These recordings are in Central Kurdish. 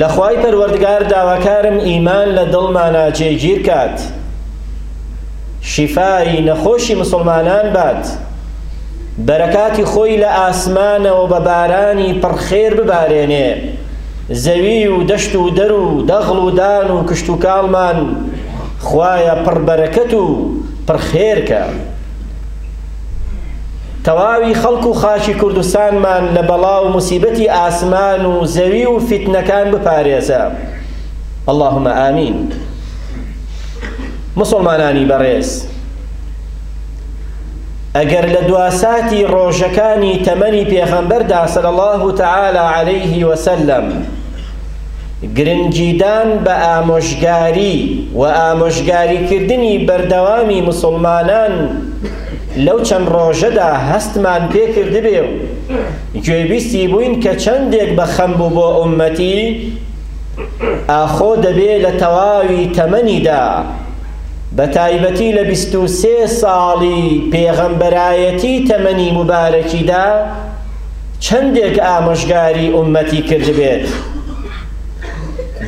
لە خوای پەروەردگار داواکارم ئیمان لە دڵمانا جێگیر کات شیفای نەخۆشی مسوڵمانان بات بەرەکاتی خۆی لە ئاسمانەوە بە بارانی پڕ خێر ببارێنێ زەوی و دەشت و دەر و دەغڵ و دان و کشتوکاڵمان خوایە پڕ بەرەکەت و پڕ خێر کە. تەواوی خەڵک و خاکی کوردستانمان لە بەڵا و موسیبەتی ئاسمان و زەوی و فیتنەکان بپارێزە اللهم آمین مسلمانانی بەڕێز ئەگەر لە دواساتی ڕۆژەکانی تەمەنی پێغەمبەردا صلی الله تعالی علیه وسلم گرنگیدان بە ئامۆژگاری و ئامۆژگاریکردنی بەردەوامی موسڵمانان لەو چەند ڕۆژەدا هەستمان پێ کردبێ و گوێبیستی بووین کە چەندێک بە خەم بوو بۆ ئوممەتی ئاخۆ دەبێ لە تەواوی تەمەنیدا بە تایبەتی لە بیست و سێ ساڵی پێغەمبەرایەتی تەمەنی موبارەکیدا چەندێک ئامۆژگاری ئوممەتی کردبێت،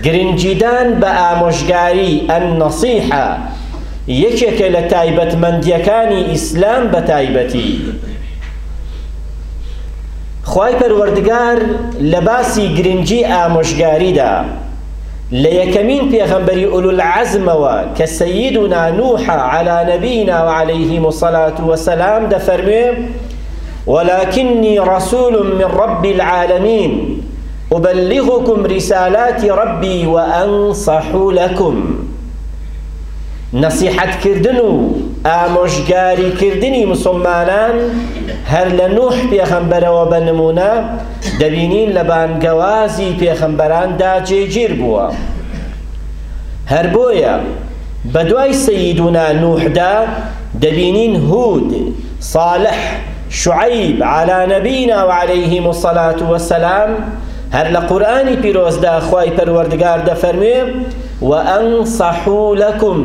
گرنگیدان بە ئامۆژگاری، النصیحە، یەکێکە لە تایبەتمەندییەکانی ئیسلام بەتایبەتی خوای پەروەردگار لە باسی گرنگی ئامۆژگاریدا لە یەکەمین پێغەمبەری ئولولعەزمەوە کە سەییدونا نوحە علی نبینا و علیهم الصلوة والسلام دەفەرموێ ولکنی رسول من رب العالمین ابلغکم رسالات ربی و انصح لکم نەسیحەت کردن و ئامۆژگاری کردنی مسوڵمانان هەر لە نوح پێخەمبەرەوە بە نمونە دەبینین لە بانگەوازی پێخەمبەراندا جێگیر بووە هەر بۆیە بە دوای سەیدونا نوحدا دەبینین هود صالح، شعیب، علی نبینا و علیهم الصلوة والسلام، هەر لە قورئانی پیرۆزدا خوای پەروەردگار دەفەرموێ، وانصح لکم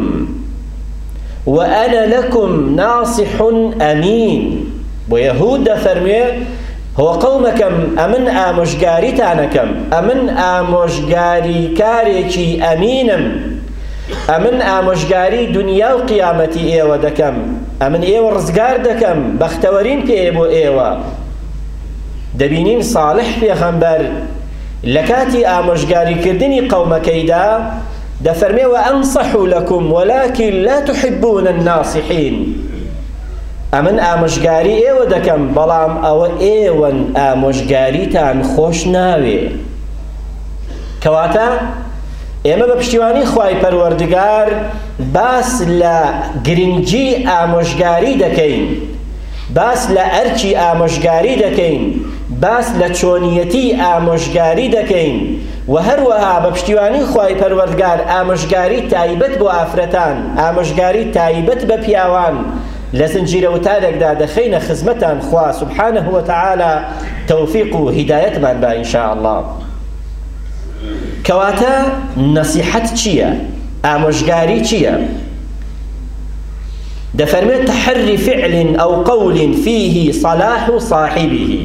وانا لکم ناصح امین، بۆ یەهود دەفەرموێ، هۆ قەومەکەم ئەمن ئامۆژگاریتانەکەم، ئەمن ئامۆژگاریکارێکی ئەمینم، ئەمن ئامۆژگاری دونیا و قیامەتی ئێوە دەکەم. ئەمن ئێوە ڕزگار دەکەم بەختەوەریم پێیە بۆ ئێوە دەبینین صالح پێغەمبەر لە کاتی ئامۆژگاریکردنی قەومەکەیدا دەفەرمێ و ئەنصح لەکم ولكن لا تحبون الناصحین ئەمن ئامۆژگاری ئێوە دەکەم بەڵام ئەوە ئێوەن ئامۆژگاریتان خۆش ناوێ کەواتە ئێمە بە پشتیوانی خوای پەروەردگار باس لە گرنگیی ئامۆژگاری دەکەین، باس لە ئەرکی ئامۆژگاری دەکەین، باس لە چۆنیەتیی ئامۆژگاری دەکەین و هەروەها بە پشتیوانیی خوای پەروەردگار ئامۆژگاری تایبەت بۆ ئافرەتان، ئامۆژگاری تایبەت بە پیاوان لە زنجیرە وتارێکدا دەخەینە خزمەتان، خوا سبحانە وتعالی تۆفیق و هیدایەتمان با ان شاءاللە. کەواتە نەسیحەت چییە؟ ئامۆژگاری چییە؟ دەفەرمێت تحری فعل ئەو قول فیه صلاح صاحبه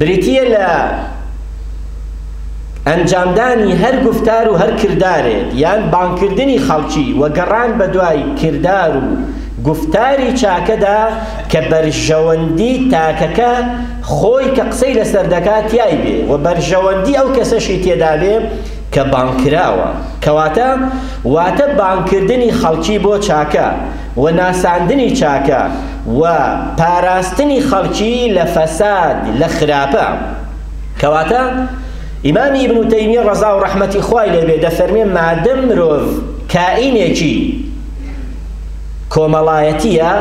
بریتیە لە ئەنجامدانی هەر گفتار و هەر کردارێک یان بانکردنی خەڵکی و گەڕان بە دوای کردار و گفتاری چاکەدا کە بەرژەوەندی تاکەکە خۆی کە قسەی لەسەر دەکات تیای بێ و بەرژەوەندی ئەو کەسەشی تێدا بێ کە بانگ کراوە. کەواتە واتە بانگ کردنی خەڵکی بۆ چاکە و ناساندنی چاکە و پاراستنی خەڵکی لە فەساد، لە خراپە. کەواتە ئیمامی ئیبن تەیمیە ڕەزا و ڕەحمەتی خوای لێ بێ دەفەرمێ مادەم مرۆڤ کائینێکی کۆمەڵایەتییە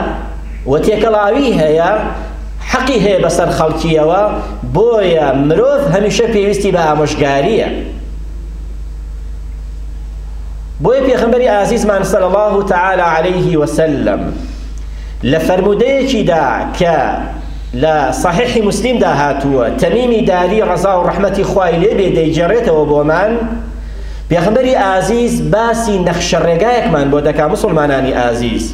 و تێکەڵاویی هەیە، حەقی هەیە بەسەر خەڵکیەوە بۆیە مرۆڤ هەمیشە پێویستی بە ئامۆژگاریە بۆیە پێخەمبەری ئازیزمان صلی الله تعالی علیه وسلم لە فەرمودەیەکیدا کە لە صحیح مسلمدا هاتووە تەمیمی داری ڕەزا و ڕەحمەتی خوای لێ بێ دەیگەڕێتەوە بۆمان پێخەمبەری ئازیز باسی نەخشە ڕێگایەکمان بۆ دەکا مسلمانانی ئازیز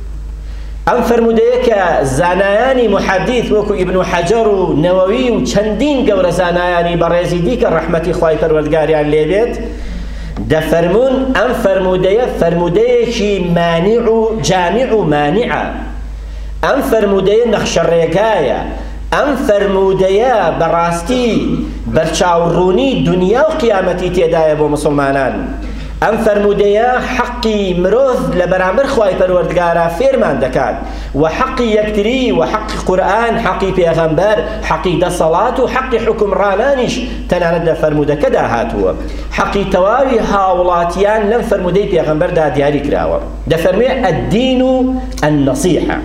ئەم فەرموودەیە کە زانایانی محەدیث وەکو ئیبن حەجەر و نەوەوی و چەندین گەورە زانایانی بەڕێزی دیکە ڕەحمەتی خوای پەروەردگاریان لێبێت دەفەرمون ئەم فەرموودەیە فەرموودەیەکی مانع و جامع و مانعە ئەم فەرموودەیە نەخشە ڕێگایە ئەم فەرموودەیە بەڕاستی بەرچاوڕوونی دنیا و قیامەتی تێدایە بۆ مسلمانان ئەم فەرموودەیە حەقی مرۆڤ لە بەرامبەر خوای پەروەردگارا فێرمان دەکات و حەقی یەکتری و حەقی قورئان حەقی پێغەمبەر حەقی دەسەڵات و حەقی حوکمڕانانیش تەنانەت لە فەرموودەکەدا هاتووە حەقی تەواوی هاوڵاتیان لەم فەرموودەی پێغەمبەردا دیاری کراوە دەفەرموێ الدین النصیحە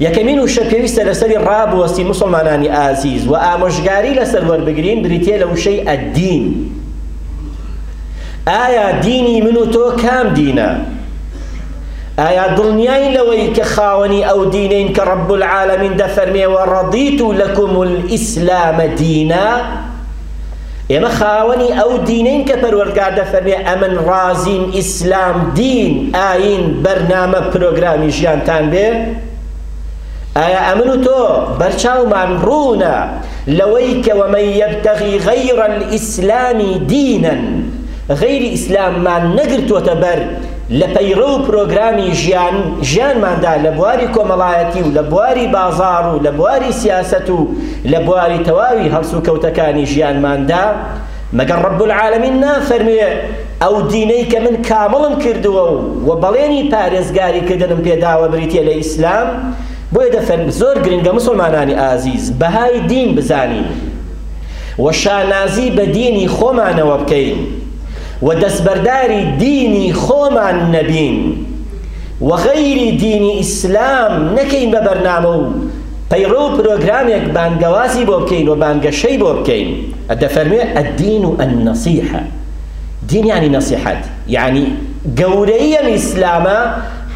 یەکەمین وشە پێویستە لەسەری ڕابوەستی مسلمانانی ئازیز و ئامۆژگاری لەسەر وەربگرین بریتیە لە وشەی الدین ئایا دینی من و تۆ کام دینە؟ ئایا دڵنیاین لەوەی کە خاوەنی ئەو دینەین کە رب العالمین دەفەرمێ وەڕەضیت لەکم الاسلام دینا ئێمە خاوەنی ئەو دینەین کە پەروەردگار دەفەرمێ ئەمن ڕازیم ئیسلام دین ئاین بەرنامە پرۆگرامی ژیانتان بێ ئایا ئەمن و تۆ بەرچاومان ڕوونە لەوەی کە وەمەن یەبتەغی غەیڕ الاسلامی دینە غەیری ئیسلاممان نەگرتووەتە بەر لە پەیڕەو و پرۆگرامی ژیان ژیانماندا لە بواری کۆمەڵایەتی و لە بواری بازاڕ و لە بواری سیاسەت و لە بواری تەواوی هەڵسوکەوتەکانی ژیانماندا مەگەر ڕەب العالەمین نافەرموێ ئەو دینەی کە من کامڵم کردووە و و بەڵێنی پارێزگاری کردنم پێ داوە بریتیە لە ئیسلام، بۆیە دەفەرمێ زۆر گرنگە موسڵمانانی ئازیز بەهای دین بزانین و شانازی بە دینی خۆمانەوە بکەین و دەستبەرداری دینی خۆمان نەبین و غەیری دینی ئیسلام نەکەین بە بەرنامە و پەیڕەو و پرۆگرامێک بانگەوازی بۆ بکەین و بانگەشەی بۆ بکەین دەفەرمێ الدین النصیحە دین یانی نەسیحەت یانی گەورەی ئەم ئیسلامە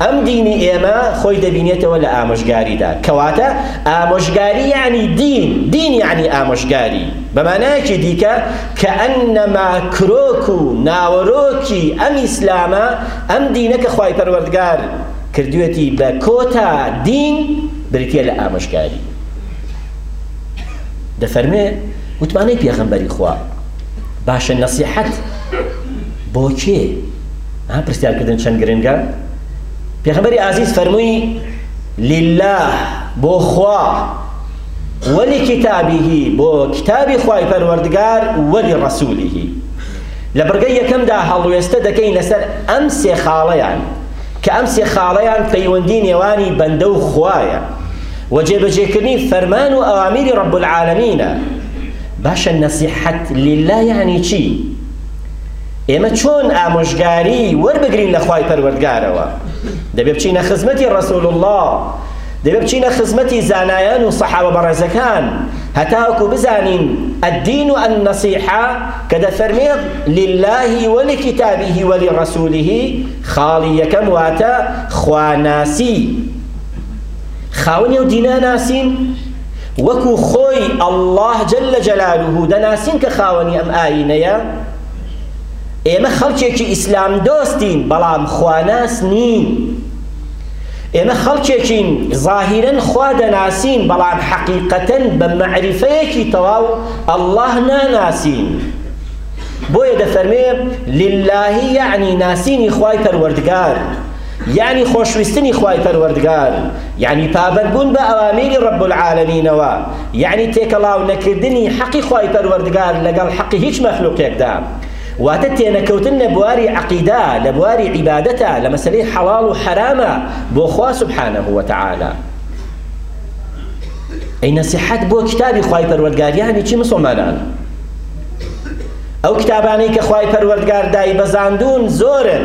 ئەم دینی ئێمە خۆی دەبینێتەوە لە ئامۆژگاریدا کەواتە ئامۆژگاری یانی دین دین یانی ئامۆژگاری بەمانایەکی دیکە کە ئەنەما کرۆک و ناوەرۆکی ئەم ئیسلامە ئەم دینە کە خوای پەروەردگار کردوێتی بە کۆتا دین بریتە لە ئامۆژگاری دەفەرمێ وتمانەی پێغەمبەری خوا باشە نەسیحەت بۆ کێ؟ ها پرسیار کردن چەند گرنگە؟ پێغەمبەری ئازیز فەرمووی لله بۆ خوا وەلی کتابیهی بۆ کتابی خوای پەروەردگار وەلی ڕەسولیهی لە بڕگەی یەکەمدا هەڵوێستە دەکەین لەسەر ئەم سێ خاڵەیان کە ئەم سێ خاڵەیان پەیوەندی نێوانی بەندە و خوایە و جێبەجێکردنی فەرمان و ئەوامیری ڕەب العالەمینە باشە نەسیحەت للە یانی چی؟ ئێمە چۆن ئامۆژگاری وەربگرین لە خوای پەروەردگارەوە؟ دەبێ بچینە خزمەتی رسول اللە دەبێ بچینە خزمەتی زانایان و صحابە بەڕێزەکان هەتاوەکو بزانین الدین النصیحە کە دەفەرمێت للە ولکتابه ولرسوله خاڵی یەکەم واتە خواناسی خاوەنی ئەو دینە ناسین وەکو خۆی اللە جل جلالە دەناسین کە خاوەنی ئەم ئاینەیە، ئێمە خەڵکێکی ئیسلام دۆستین بەڵام خواناس نین، ئێمە خەڵکێکین زاهیرەن خوا دەناسین بەڵام حەقیقەتەن بە مەعریفەیەکی تەواو اللە ناناسین، بۆیە دەفەرمێ، للە، یەعنی ناسینی خوای پەروەردگار، یانی خۆشویستنی خوای پەروەردگار، یانی پابەندبوون بە ئەوامری رب العالمینەوە، یانی تێکەڵاو نەکردنی حەقی خوای پەروەردگار لەگەڵ حەقی هیچ مەخلوقێکدا. واتە تێنەکەوتن لە بواری عەقیدە، لە بواری عیبادەتە، لە مەسەلەی حەڵاڵ و حەرامە بۆ خوا سبحانە وتعالی. ئەی نەسیحەت بۆ کتابی خوای پەروەردگار یانی چی موسڵمانان؟ ئەو کتابانەی کە خوای پەروەردگار دایبەزاندوون زۆرن،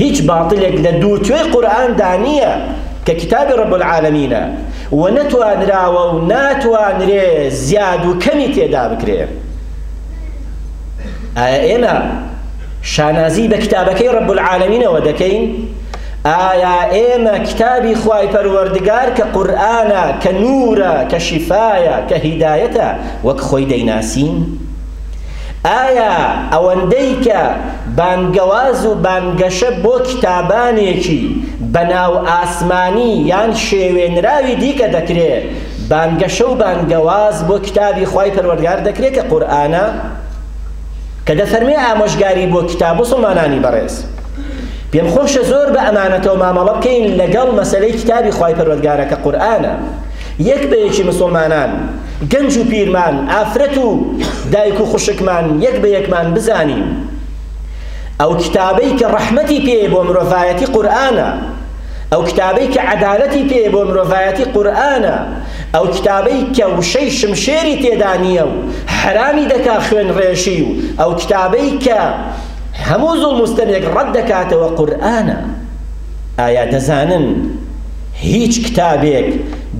هیچ باتلێک لە دوو توێی قورئان دا نییە کە کتابی رب العالمینە و نەتوانراوە و ناتوانرێ زیاد و کەمی تێدا بکرێ ئایا ئێمە شانازی بە کتابەکەی رب العالمینەوە دەکەین ئایا ئێمە کتابی خوای پەروەردگار کە قورئانە کە نورە کە شیفایە کە هیدایەتە وەک خۆی دەیناسین ئایا ئەوەندەی کە بانگەواز و بانگەشە بۆ کیتابانێکی بەناو ئاسمانی یان شێوێنراوی دیکە دەکرێ، بانگەشە و بانگەواز بۆ کیتابی خوای پەروەردگار دەکرێ کە قورئانە؟ کە دەفەرمێ ئامۆژگاری بۆ کیتاب، موسڵمانانی بەڕێز! پێم خۆشە زۆر بە ئەمانەتەوە مامەڵە بکەین لەگەڵ مەسەلەی کیتابی خوای پەروەردگارە کە قورئانە، یەک بە یەکی مسوڵمانان، گەنج و پیرمان، ئافرەت و دایک و خوشکمان یەک بە یەکمان بزانین. ئەو کیتابەی کە ڕەحمەتی پێیە بۆ مرۆڤایەتی قورئانە، ئەو کیتابەی کە عەدالەتی پێیە بۆ مرۆڤایەتی قورئانە، ئەو کیتابەی کە وشەی شمشێری تێدا نییە و حەرامی دەکا خوێن ڕێژی و ئەو کیتابەی کە هەموو زوڵم و ستەمێک ڕەت دەکاتەوە قورئانە. ئایا دەزانن، هیچ کتابێک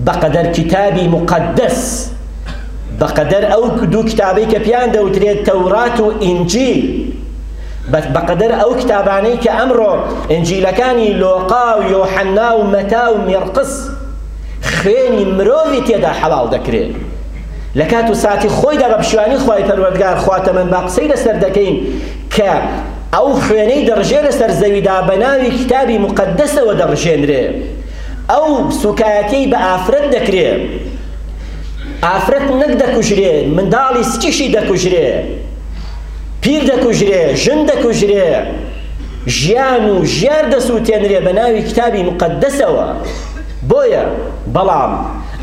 بەقەدەر کیتابی موقەدەس، بەقەدەر ئەو دوو کتابەی کە پێیان دەوترێت تەورات و ئینجیل، بەقەدەر ئەو کتابانەی کە ئەمڕۆ ئینجیلەکانی لۆقا و یۆحەنا و مەتا و میرقس خوێنی مرۆڤی تێدا حەڵاڵ دەکرێت لە کات و ساتی خۆیدا بە پشیوانی خوای پەروەردگار خوا تەمەن با قسەی لەسەر دەکەین، کە ئەو خوێنەی دەڕژێ لەسەر زەویدا بە ناوی کیتابی موقەدەسەوە دەڕژێنرێ ئەو سوکایەتیەی بە ئافرەت دەکرێ ئافرەت نەک دەکوژرێ منداڵی سکیشی دەکوژرێ پیر دەکوژرێ ژن دەکوژرێ ژیان و ژیار دەسووتێنرێ بە ناوی کتابی مقدسەوە بۆیە بەڵام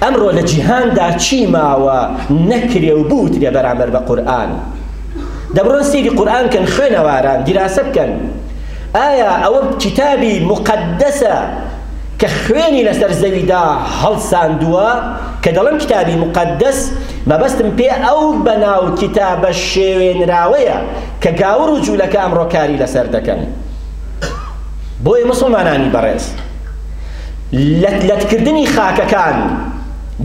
ئەمڕۆ لە جیهاندا چی ماوە نەکرێ و بوترێ بەرامبەر بە قورئان دە بڕۆن سەیری قورئان بکەن خوێنەواران دیراسە بکەن ئایا ئەوە کیتابی مقدسە کە خوێنی لەسەر زەویدا هەڵساندووە کە دەڵم کیتابی مقدس مەبەستم پێ ئەو بەناو کیتابە شێوێنراوەیە کە گاور و جوولەکە ئەمڕۆ کاری لەسەر دەکەن بۆیە مسلمانانی بەڕێز لەتلەتکردنی خاکەکان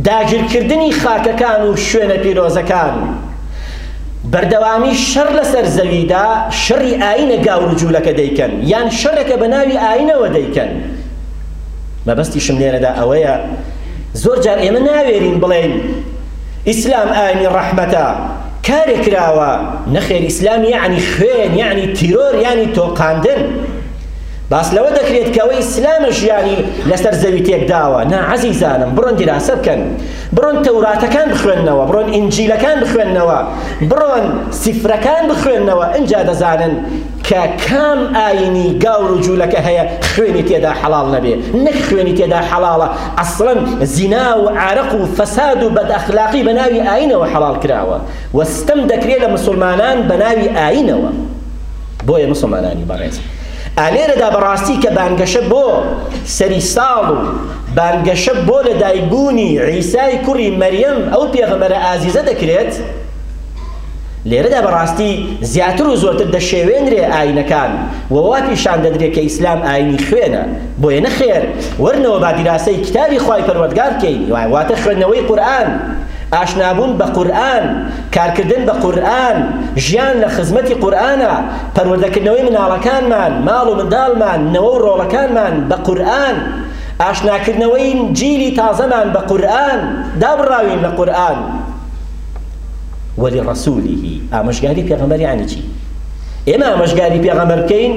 داگیرکردنی خاکەکان و شوێنە پیرۆزەکان بەردەوامی شەڕ لەسەر زەویدا شەڕی ئاینە گاورو جولەکە دەیکەن یان شەڕێکە بەناوی ئاینەوە دەیکەن مەبەستیشم لێرەدا ئەوەیە زۆر جار ئێمە ناوێرین بڵێین ئیسلام ئاینی ڕەحمەتە کارێک کراوە نەخێر ئیسلام یعنی خوێن یعنی تیرۆر یعنی تۆقاندن باس لەوە دەکرێت کە ئەوەی ئیسلامە ژیانی لەسەر زەوی تێکداوە نا عەزیزانم بڕۆن دیراسە بکەن بڕۆن تەوراتەکان بخوێننەوە بڕۆن ئینجیلەکان بخوێننەوە بڕۆن سیفرەکان بخوێننەوە ئنجا دەزانن کە کام ئاینی گاور و جولەکە هەیە خوێنی تێدا حەڵاڵ نەبێ نەک خوێنی تێدا حەڵاڵە ئەسڵەن زینا و عارەق و فەساد و بەد ئەخلاقی بە ناوی ئاینەوە حەڵاڵ کراوە و ستەم دەکرێ لە مسوڵمانان بە ناوی ئاینەوە بۆیە مسوڵمانانی بەڕێز ئا لێرەدا بەڕاستی کە بانگەشە بۆ سەری ساڵ و بانگەشە بۆ لە دایک بوونی عیسای کوڕی مەریەم ئەو پێغەمبەرە ئازیزە دەکرێت لێرەدا بەڕاستی زیاتر و زۆرتر دەشێوێنرێ ئاینەکان و وا پیشان دەدرێ کە ئیسلام ئاینی خوێنە بۆیە نەخێر وەرنەوە با دیراسەی کتابی خوای پەروەردگار بکەین واتە خوێندنەوەی قورئان ئاشنابوون بە قورئان کارکردن بە قورئان ژیان لە خزمەتی قورئانە پەروەردەکردنەوەی مناڵەکانمان، ماڵ و منداڵمان، نەوە و ڕۆڵەکانمان بە قورئان، ئاشناکردنەوەی جیلی تازەمان بە قورئان، دابڕاوین لە قورئان. ولرسوله، ئامۆژگاری پێغەمبەر یەعنی چی؟ ئێمە ئامۆژگاری پێغەمبەر بکەین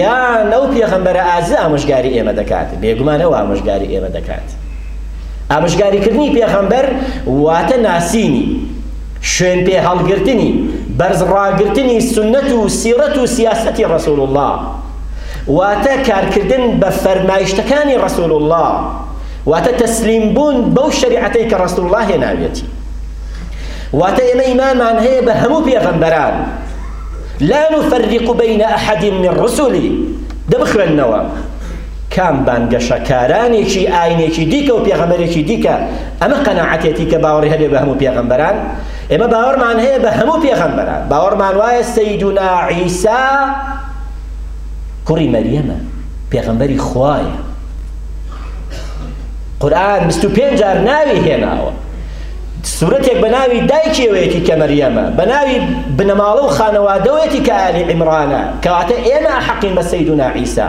یان ئەو پێغەمبەرە ئازیزە ئامۆژگاری ئێمە دەکات؟ بێگومان ئەو ئامۆژگاری ئێمە دەکات. ئامۆژگاریکردنی پێغەمبەر واتە ناسینی. شوێن پێ هەڵگرتنی بەرز ڕاگرتنی سوننەت و سیڕەت و سیاسەتی ڕەسول اللە واتە کارکردن بە فەرمایشتەکانی ڕەسول اللە واتە تەسلیم بوون بەو شەریعەتەی کە ڕەسول اللە هێناویەتی واتە ئێمە ئیمانمان هەیە بە هەموو پێغەمبەران لا نفرق بین احد من رسلی دەبخوێننەوە کام بانگەشە کارانێکی ئاینێکی دیکە و پێغەمبەرێکی دیکە ئەمە قەناعەتێتی کە باوەڕی هەبێ بە هەموو پێغەمبەران ئێمە باوەڕمان هەیە بە هەموو پێغەمبەران باوەڕمان وایە سەیدونا عیسا کوڕی مەریەمە پێغەمبەری خوایە قورآن 25 جار ناوی هێناوە سورەتێک بە ناوی دایکیەوەیەتی کە مەریەمە بە ناوی بنەماڵە و خانەوادەوەیەتی کە ئالی عیمرانە کەواتە ئێمە حەقین بە سەیدونا عیسا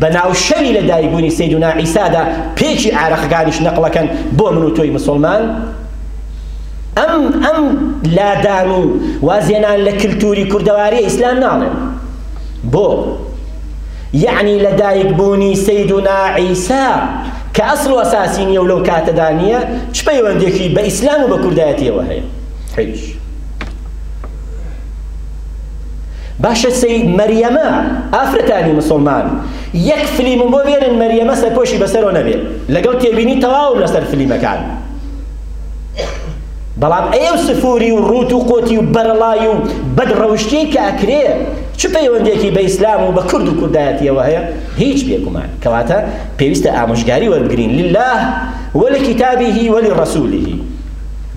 بە ناو شەوی لە دایک بوونی سەیدونا عیسادا پێکی عارەقەکانیش نەقڵەکەن بۆ من و تۆی مسوڵمان ئەم ئەم لادان و وازێنان لە کلتوری کوردەواری ئیسلام ناڵێن بۆ یعنی لە دایک بوونی سەیدونا عیسا کە ئەسڵ و ئەساسی نییە و لەو کاتەدا نییە چ پەیوەندێکی بە ئیسلام و بە کوردایەتیەوە هەیە حیش باشە سەید مەریەمە ئافرەتانی مسوڵمان یەک فلیمم بۆ بێنن مەریەمە سەرپۆشی بەسەرۆ نەبێ لەگەڵ تێبینی تەواوم لەسەر فلیمەکان بەڵام ئەی ئەو سفوری و ڕوت و قۆتی و بەرەڵای و بەد ڕەوشتیەی کە ئەکرێ چ پەیوەندێکی بە ئیسلام و بە کورد و کوردایەتیەوە هەیە هیچ بێگومان کەواتە پێویستە ئامۆژگاری وەربگرین لله ولکتابه ولرسوله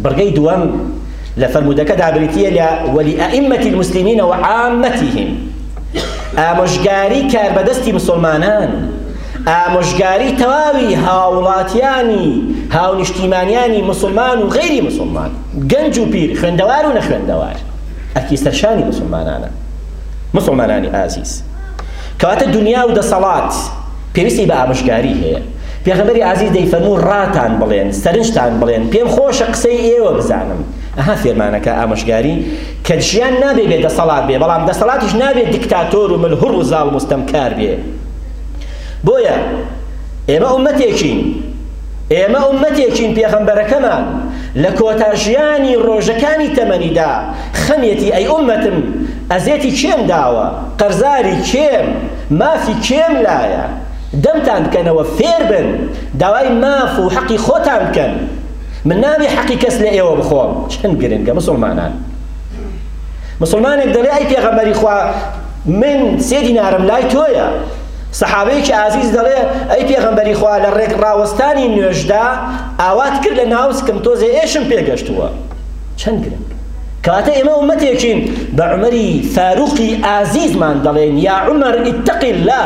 بڕگەی دووەم لە فەرموودەکەدا بریتییە لە وەلیئەئیممەتی المسلمین و عامەتیهم ئامۆژگاری کاربەدەستی مسلمانان ئامۆژگاری تەواوی هاوڵاتیانی هاونیشتیمانیانی مسلمان و غیری مسلمان گەنج و پیر خوێندەوار و نەخوێندەوار ئەرکی سەرشانی مسلمانانە مسلمانانی ئازیز کەواتە دنیا و دەسەڵات پێویستی بە ئامۆژگاری هەیە پێغەمبەری ئازیز دەیفەرموو، ڕاتان بڵێن، سەرنجتان بڵێن، پێم خۆشە قسەی ئێوە بزانم. ئەها فێرمانەکە، ئامۆژگاری، کە ژیان نابێ بێ دەسەڵات بێ، بەڵام دەسەڵاتیش نابێ دیکتاتۆر و ملهوڕ و زاڵم و ستەمکار بێ. بۆیە ئێمە ئوممەتێکین، ئێمە ئوممەتێکین پێغەمبەرەکەمان لە کۆتا ژیانی ڕۆژەکانی تەمەنیدا خەمیەتی، ئەی ئوممەتم ئەزێتی کێم داوە، قەرزاری کێم، مافی کێم لایە؟ دەمتان بکەنەوە فێر بن داوای ماف و حەقی خۆتان بکەن من نابێ حەقی کەس لە ئێوە بخۆم چەند گرنگە مسوڵمانان مسوڵمانێک دەڵێ ئەی پێغەمبەری خوا من سێ دینارم لای تۆیە سەحابەیەکی ئازیز دەڵێ ئەی پێغەمبەری خوا لە ڕێک ڕاوەستانی نوێژدا ئاوات کرد لە ناوسکم تۆزێ ئێشم پێگەشتووە چەند گرنگ کاتە ئێمە ومەتێکین بە عمەری فاروقی ئازیزمان دەڵێن یا عمر اتقی الله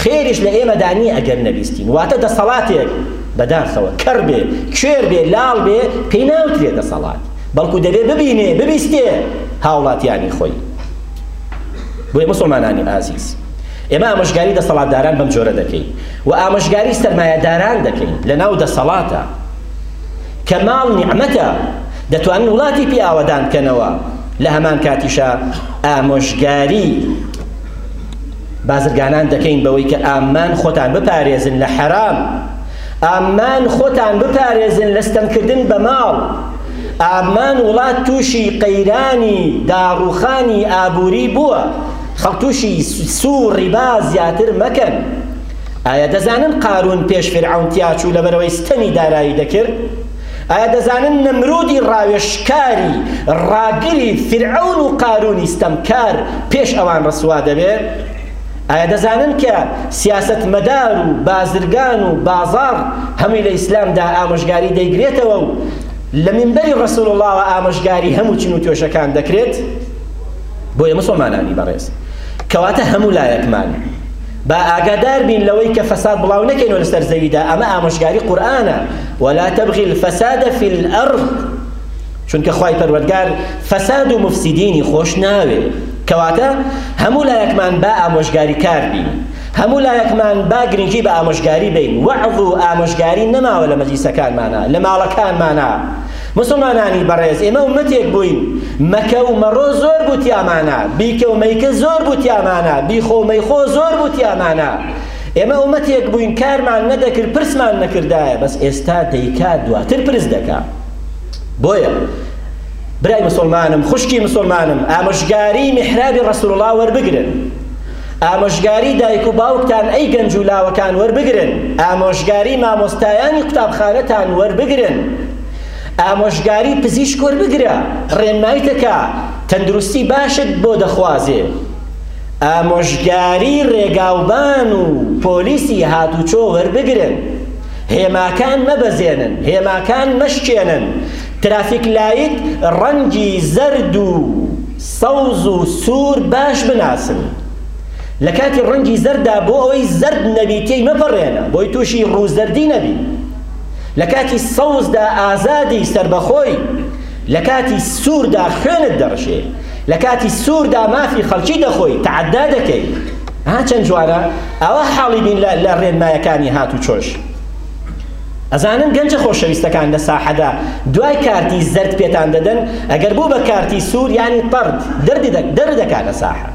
خێریش لە ئێمەدا نییە ئەگەر نەبیستین. واتە دەسەڵاتێک بەداخەوە کەڕ بێ، کوێر بێ، لاڵ بێ، پێی ناوترێ دەسەڵات، بەڵکو دەبێ ببینێ، ببیستێ هاوڵاتیانی خۆی. بۆیە موسڵمانانی ئازیز، ئێمە ئامۆژگاری دەسەڵاتداران بەم جۆرە دەکەین و ئامۆژگاری سەرمایەداران دەکەین لەناو دەسەڵاتا کە ماڵ نیعمەتە دەتوانن وڵاتی پێ ئاوەدان بکەنەوە، لە هەمان کاتیشا ئامۆژگاری بازرگانان دەکەین بەوەی کە ئامان خۆتان بپارێزن لە حەرام ئامان خۆتان بپارێزن لە ستەمکردن بە ماڵ ئامان وڵات تووشی قەیرانی داڕوخانی ئابووری بووە خەڵک تووشی سوو ڕیبا زیاتر مەکەن ئایا دەزانن قارون پێش فرعون تیاچوو لەبەرەوەی ستەمی دارایی دەکرد ئایا دەزانن نەمرودی ڕاوێژکاری ڕاگری فرعەون و قارونی ستەمکار پێش ئەوان ڕسوا دەبێ؟ ئایا دەزانن کە سیاسەت مەدار و بازرگان و بازاڕ هەمووی لە ئیسلامدا ئامۆژگاری دەیگرێتەوە و لە مینبەری ڕەسول اللەوە ئامۆژگاری هەموو چین و توێژەکان دەکرێت؟ بۆیە مسوڵمانانی بەڕێز کەواتە هەموو لایەکمان با ئاگادار بین لەوەی کە فەساد بڵاو نەکەینەوە لەسەر زەویدا ئەمە ئامۆژگاری قورئانە ولا تبغی الفساد فی الارض چونکە خوای پەروەردگار فەساد و مفسدینی خۆش ناوێ کەواتە هەموو لایەکمان با ئامۆژگاری کار بین هەموو لایەکمان با گرنگی بە ئامۆژگاری بین وەعظ و ئامۆژگاری نەماوە لە مەجلیسەکانمانە لە ماڵەکانمانە موسڵمانانی بەڕێز ئێمە ئومەتێک بووین مەکە و مەڕۆ زۆر بوو تیامانە بیکە و مەیکە زۆر بوو تیامانە بیخۆ و مەیخۆ زۆر بوو تیامانە ئێمە ئومەتێک بووین کارمان نەدەکرد پرسمان نەکردایە بەس ئێستا دەیکا دواتر پرس دەکا بۆیە برای مسلمانم خوشکی مسلمانم ئامۆژگاری محرابی رسول الله وەربگرن ئامۆژگاری دایک و باوکتان ئەی گەنج و لاوەکان وەربگرن ئامۆژگاری مامۆستایانی قوتابخانەتان وەربگرن ئامۆژگاری پزیشک وەربگرە ڕێنمایتەکا تەندروستی باشت بۆ دەخوازێ ئامۆژگاری ڕێگاوبان و پۆلیسی هاتوچۆ وەربگرن هێماکان مەبەزێنن هێماکان مەشکێنن ترافیک لایت ڕەنگی زەرد و سەوز و سوور باش بناسن لە کاتی ڕەنگی زەرددا بۆ ئەوەی زەرد نەبی تێی مەپەڕێنە بۆی تووشی ڕوو زەردی نەبی لە کاتی سەوزدا ئازادی سەربەخۆی لە کاتی سووردا خوێنت دەڕشێ لە کاتی سووردا مافی خەڵکی دەخۆی تەعەدا دەکەی ها چەند جوانە ئاوا حاڵی بین لە لە ڕێنمایەکانی هاتوچۆش. ئەزانن گەنجە خۆشەویستەکان لە ساحەدا دوای کارتی زەرد پێتان دەدەن ئەگەر بوو بە کارتی سوور یانی طرد دەردی دەک دەر دەکاتە ساحە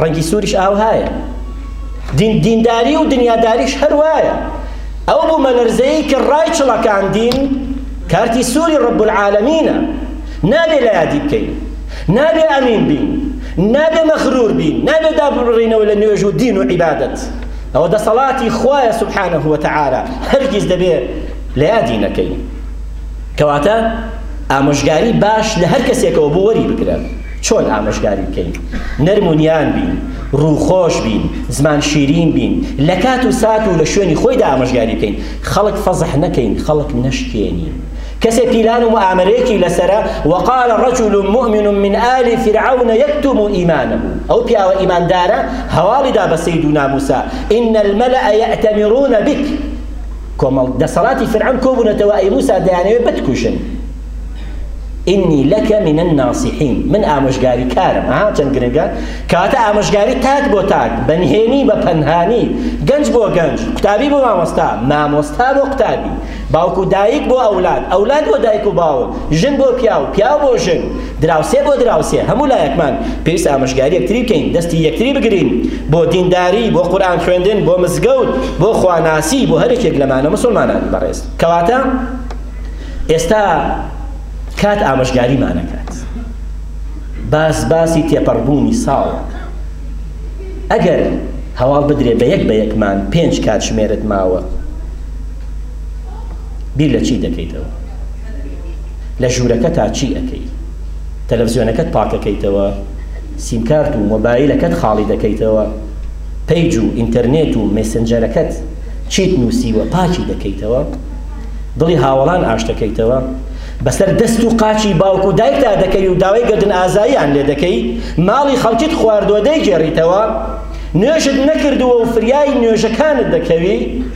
ڕەنگی سووریش ئاوهایە دین دینداری و دنیاداریش هەر وایە ئەو بوومەلەرزەیە کە ڕای چڵەکان دین کارتی سووری ڕب العالمینە نابێ لە یادی بکەین نابێ ئەمین بین نابێ مەغرور بین نابێ دابڕینەوە لە نوێژ و دین و عیبادەت ئەوە دەسەڵاتی خوایە سبحانە وتعالی هەرگیز دەبێ لە یادی نەکەین کەواتە ئامۆژگاری باش لە هەر کەسێکەوە بۆ وەری بگرە چۆن ئامۆژگاری بکەین نەرم و نیان بین ڕووخۆش بین زمان شیرین بین لە کات و سات و لە شوێنی خۆیدا ئامۆژگاری بکەین خەڵک فەزح نەکەین خەڵک نەشکێنین کەسێ پیلان و موئامەرەیەکی لەسەرە، وقال رجل مؤمن من آل فرعون یکتم ایمانه، ئەو پیاوە ئیماندارە هەواڵی دا بە سەید و ناموسا، ان الملأ یئتمرون بک، کۆمەڵ دەسەڵاتی فرعون کۆبونەتەوە ئەی موسا دەیانەوێ بتکوژن، اني لک من الناصحین، من ئامۆژگاری کارم، ها چەند گرنگە، کەواتە ئامۆژگاری تاک بۆ تاک، بە نهێنی بە پەنهانی، گەنج بۆ گەنج، قوتابی بۆ مامۆستا، مامۆستا بۆ قوتابی، باوک و دایک بۆ ئەولاد، ئەولاد بۆ دایک و باوک، ژن بۆ پیاو، پیاو بۆ ژن، دراوسێ بۆ دراوسێ، هەموو لایەکمان پێویستە ئامۆژگاری یەکتری بکەین، دەستی یەکتری بگرین بۆ دینداری، بۆ قورئان خوێندن، بۆ مزگەوت، بۆ خواناسی، بۆ هەر یەکێک لەمانە موسڵمانانی بەڕێز. کەواتە ئێستا کات ئامۆژگاریمان نەکات، باس باسی تێپەڕبوونی ساڵە. ئەگەر هەواڵ بدرێ بە یەک بە یەکمان پێنج کاتژمێرت ماوە، بیر لە چی دەکەیتەوە؟ لە ژوورەکەتا چی ئەکەی؟ تەلەڤزیۆنەکەت پاکەکەیتەوە؟ سیمکارت و مۆبایلەکەت خاڵی دەکەیتەوە؟ پەیج و ئینتەرنێت و مێسنجەرەکەت چیت نووسیوە پاکی دەکەیتەوە؟ دڵی هاوەڵان ئاش دەکەیتەوە؟ بەسەر دەست و قاچی باوک و دایکتا دەکەوی و داوای گەردن ئازاییان لێ دەکەی؟ ماڵی خەڵکیت خواردووە دەیگێڕیتەوە؟ نوێژت نەکردووە و فریای نوێژەکانت دەکەوی؟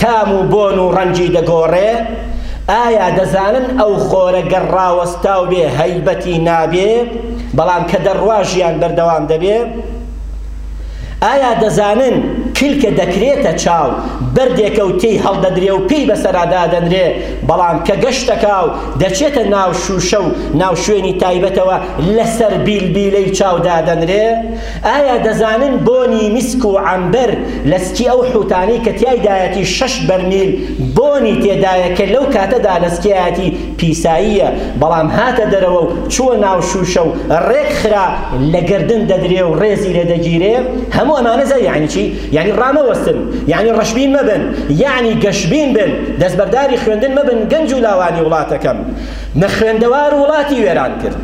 تام و بۆن و ڕەنگی دەگۆڕێ، ئایا دەزانن ئەو خۆرە گەر ڕاوەستاو بێ هەیبەتی نابێ، بەڵام کە دەڕوا ژیان بەردەوام دەبێ؟ ئایا دەزانن کلکە دەکرێتە چاو، بەردێکەو تێی هەڵدەدرێ و پێی بەسەرا دادەنرێ، بەڵام کە گەشت دەکاو دەچێتە ناو شوشەو ناو شوێنی تایبەتەوە لەسەر بیلبیلەی چاو دادەنرێ؟ ئایا دەزانن بۆنی میسک و عەمبەر لە سکی ئەو حوتانەی کە تیایدایەتی شەش بەرمیل بۆنی تێدایە کە لەو کاتەدا لە سکیایەتی پیساییە بەڵام هاتە دەرەوە و چووە ناو شوشە و ڕێک خرا لە گەردن دەدرێ و ڕێزی لێ دەگیرێ هەموو ئەمانە زە یانی چی یانی ڕامەوەستن یانی ڕەشبین مەبن یانی گەشبین بن دەستبەرداری خوێندن مەبن گەنج و لاوانی وڵاتەکەم نەخوێندەوار وڵاتی وێران کرد.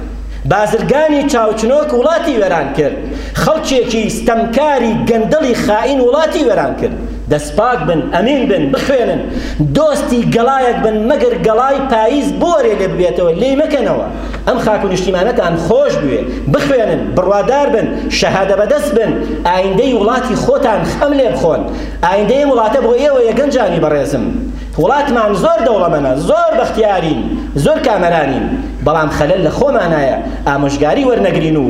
بازرگانی چاوچنۆک وڵاتی وێران کرد خەڵکێکی ستەمکاری گەندەڵی خائین وڵاتی وێران کرد دەستپاک بن ئەمین بن بخوێنن دۆستی گەڵایەک بن مەگەر گەڵای پایز بۆرێ لێ ببێتەوە لێی مەکەنەوە ئەم خاک و نیشتیمانەتان خۆش بوێ بخوێنن بڕوادار بن شەهادە بەدەست بن ئایندەی وڵاتی خۆتان خەم لێ بخۆن ئایندەی ئەم وڵاتە بۆ ئێوەیە گەنجانی بەڕێزم وڵاتمان زۆر دەوڵەمەنە زۆر بەختیارین زۆر کامەرانین بەڵام خەلەل لە خۆمانایە ئامۆژگاری وەرنەگرین و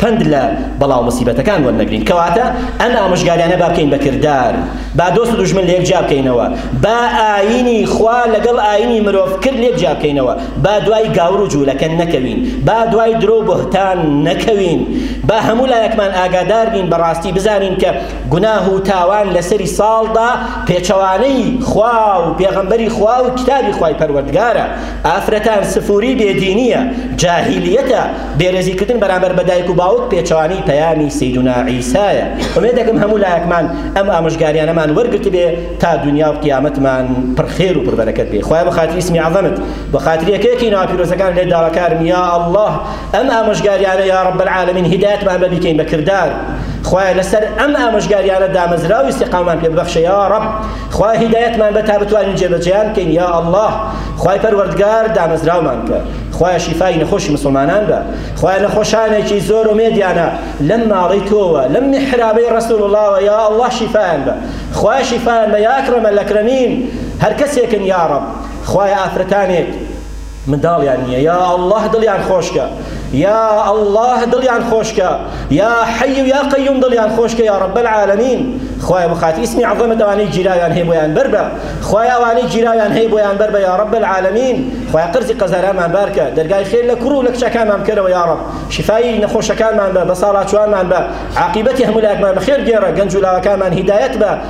پەند لە بەڵاو مصیبەتەکان وەرنەگرین کەواتە ئەم ئامۆژگاریانە با بکەین بە کردار با دۆست و دوژمن لێک جیا بکەینەوە با ئاینی خوا لەگەڵ ئاینی مرۆڤ کرد لێک جیا بکەینەوە با دوای گاور و جوولەکە نەکەوین با دوای درۆ و بهتان نەکەوین با هەموو لایەکمان ئاگادار بین بەڕاستی بزانین کە گوناه و تاوان لەسەری ساڵدا پێچەوانەی خوا و پێغەمبەری خوا و کتابی خوای پەروەردگارە ئافرەتان سفوری بێدینیە جاهیلیەتە بێرێزیکردن بەرامبەر بە دایک و باوک پێچەوانەی پەیامی سیدنا عیسایە ئومێدەکەم هەموو لایەکمان ئەم ئامۆژگاریانەمان وەرگرتبێ تا دنیا و قیامەتمان پڕخێر و پڕبەرەکەت بێ خوایە بەخاتری اسمی عەزەمت بەخاتری یەکەیەکی ناوە پیرۆزەکان لێت داواکارم یا اللە ئەم ئامۆژگاریانە یا رب العالمین هیدایەتمان بە بیکەین بە کردار خوایە لەسەر ئەم ئامۆژگاریانە دامەزرا و استقامەمان پێ ببەخشە یا رب خوای هیدایەتمان بە تا بتوانین جێبەجێیان بکەین یا الله خوای پەروەردگار دامەزراومان بکە خوایە شیفای نەخۆشی مسلمانان بە خوایە نەخۆشانێکی زۆر و مێدیانە لەم ماڵی تۆوە لەم محرابەی رسول اللهوە یا الله شیفایان بە خوایە شیفایان بە یا اکرم الاکرمین هەر کەسێکن یا رب خوایە ئافرەتانێک منداڵیان نیە یا اللە دڵیان خۆشکە یا اللە دڵیان خۆشکە یا حی و یا قیوم دڵیان خۆشکە یا رب العالمین خوایە بخاتی اسمی عظمت ئەوانەی گیراویان هەیە بۆیان بەربە خوایە ئەوانەی گیراویان هەیە بۆیان بەربە یا رب العالمین خوایە قرزی قەزارامان بارکە دەرگای خێر لە کوڕ و لە کچەکانمان بکەرەوە یا رب شفای نەخۆشەکانمان بە بەساڵاچوانمان بە عاقبەتی هەموو لایەکمان بەخێر گێڕە گەنج و لاوەکانمان هیدایەت بە